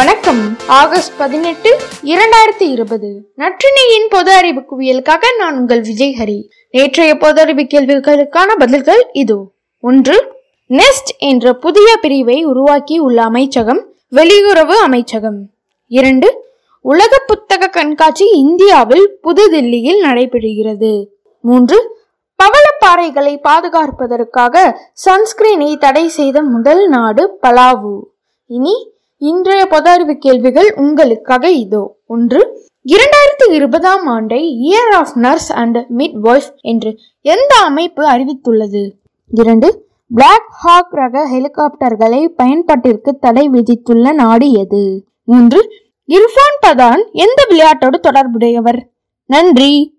வணக்கம். ஆகஸ்ட் பதினெட்டு இரண்டாயிரத்தி இருபது. நற்றினியின் பொது அறிவு குவியலுக்காக நான் உங்கள் விஜய் ஹரி. நேற்றைய பொது அறிவு கேள்விகளுக்கான பதில்கள் இதோ. ஒன்று நெஸ்ட் என்ற புதிய பிரிவை உருவாக்கி உள்ள அமைச்சகம் வெளியுறவு அமைச்சகம். இரண்டு உலக புத்தக கண்காட்சி இந்தியாவில் புதுதில்லியில் நடைபெறுகிறது. மூன்று பவளப்பாறைகளை பாதுகாப்பதற்காக சன்ஸ்கிரீனை தடை செய்த முதல் நாடு பலாவு. இனி இன்றைய பொது அறிவு கேள்விகள் உங்களுக்காக இதோ. ஒன்று இரண்டாயிரத்தி இருபதாம் ஆண்டை year of nurse and midwife என்று எந்த அமைப்பு அறிவித்துள்ளது? இரண்டு பிளாக் ஹாக் ரக ஹெலிகாப்டர்களை பயன்பாட்டிற்கு தடை விதித்துள்ள நாடு எது? மூன்று இர்ஃபான் பதான் எந்த விளையாட்டோடு தொடர்புடையவர்? நன்றி.